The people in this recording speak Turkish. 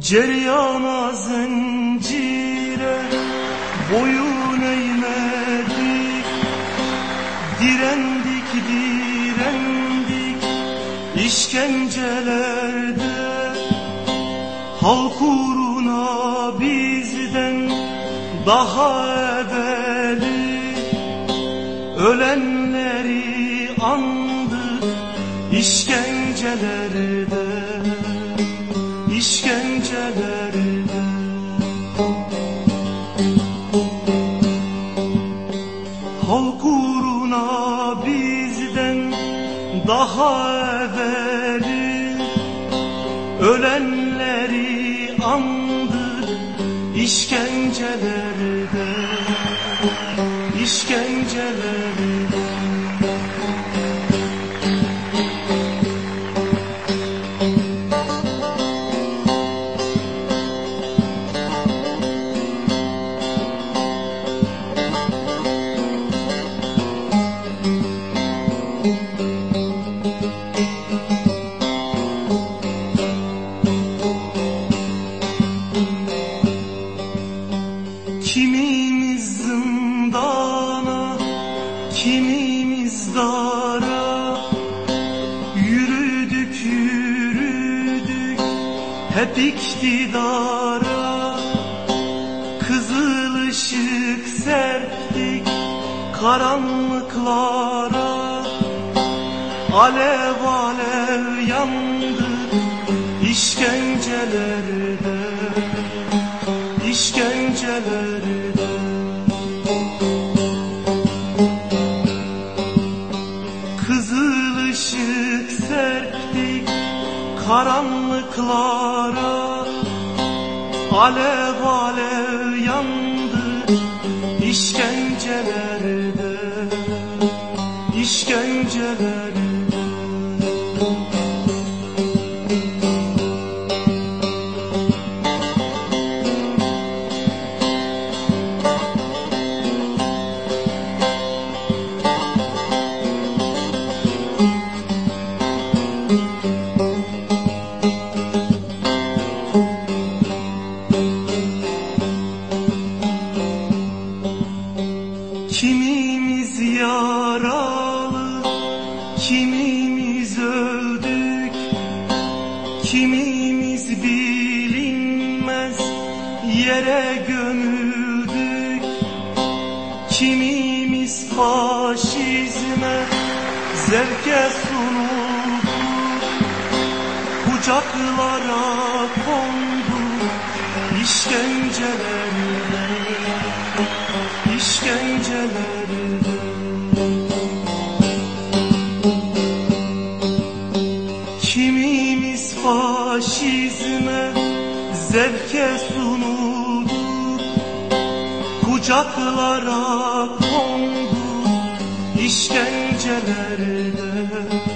Ceryana zincire boyun eğmedik. Direndik direndik işkencelerde. Halk uğruna bizden daha evveli Ölenleri andık işkencelerde daha evveli Ölenleri andık işkencelerde Kimimiz zindana, kimimiz dara. Yürüdük yürüdük hep iktidara. Kızıl ışık serptik karanlıklara. Alev alev yandı işkencelerde. işkencelerde karanlıklara Alev alev yandı işkencelerde Kimimiz yaralı, kimimiz öldük, kimimiz bilinmez yere gömüldük, kimimiz faşizme zevke sunulduk, kucaklara konduk işkencelerle zevke sunulduk Kucaklara işkencelerde işkencelerde